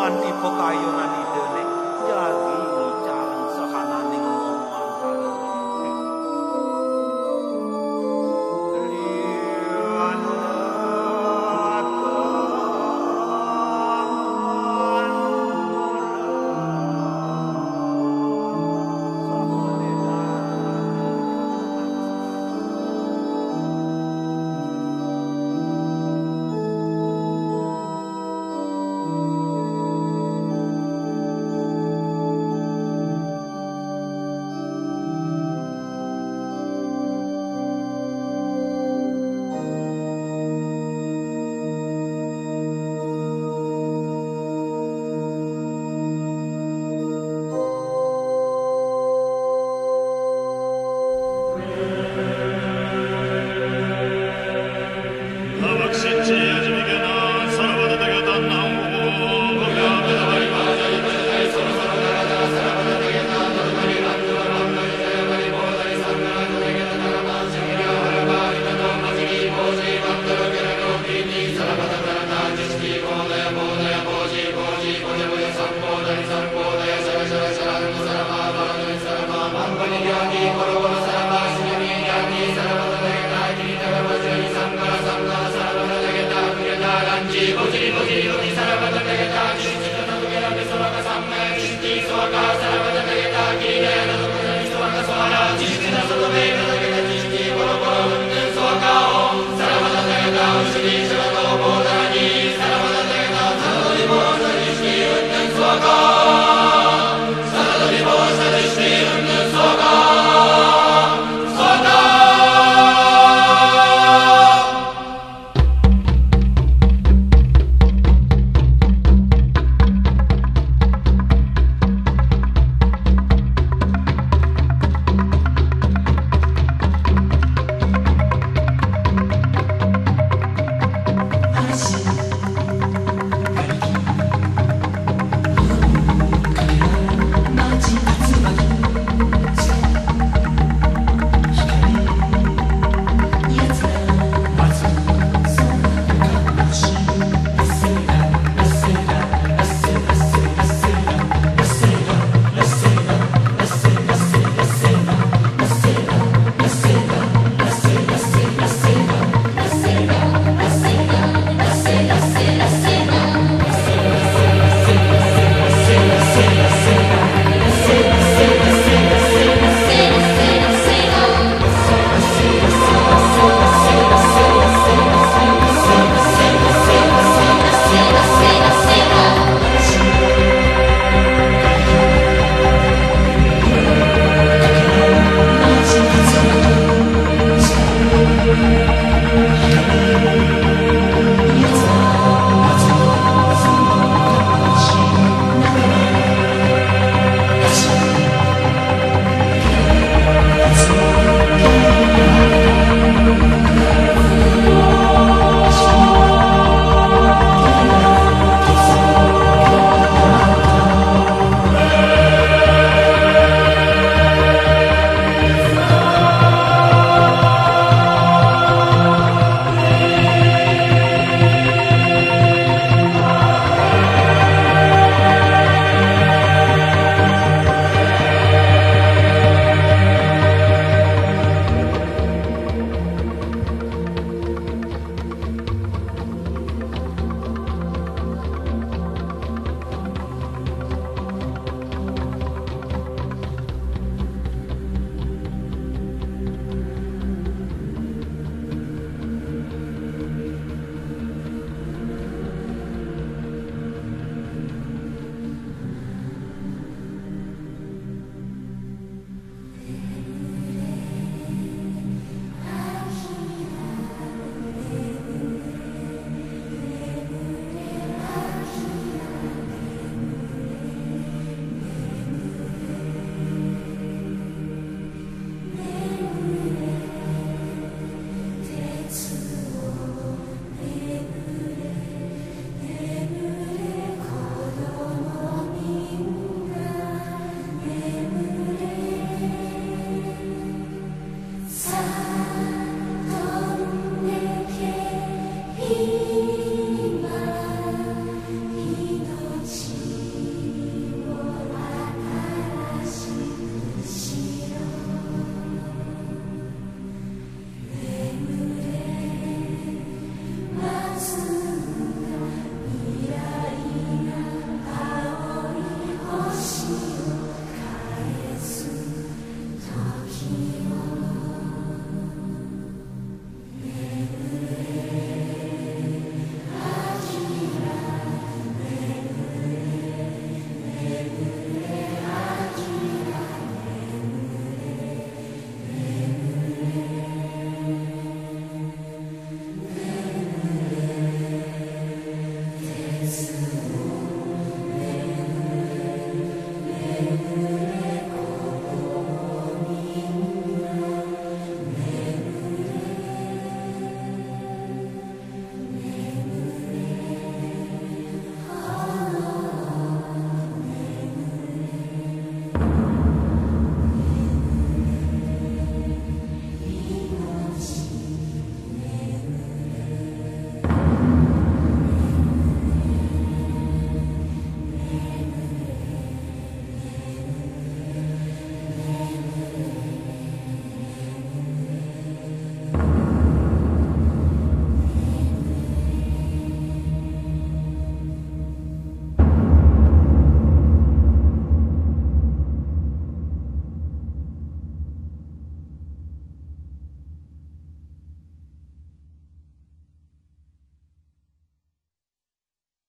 Tuhan ibu kayu nani dene jadi Saga.